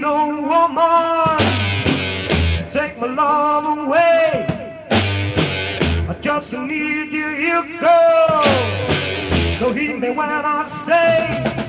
no woman to take my love away. I just need you, you girl, so heed me when I say.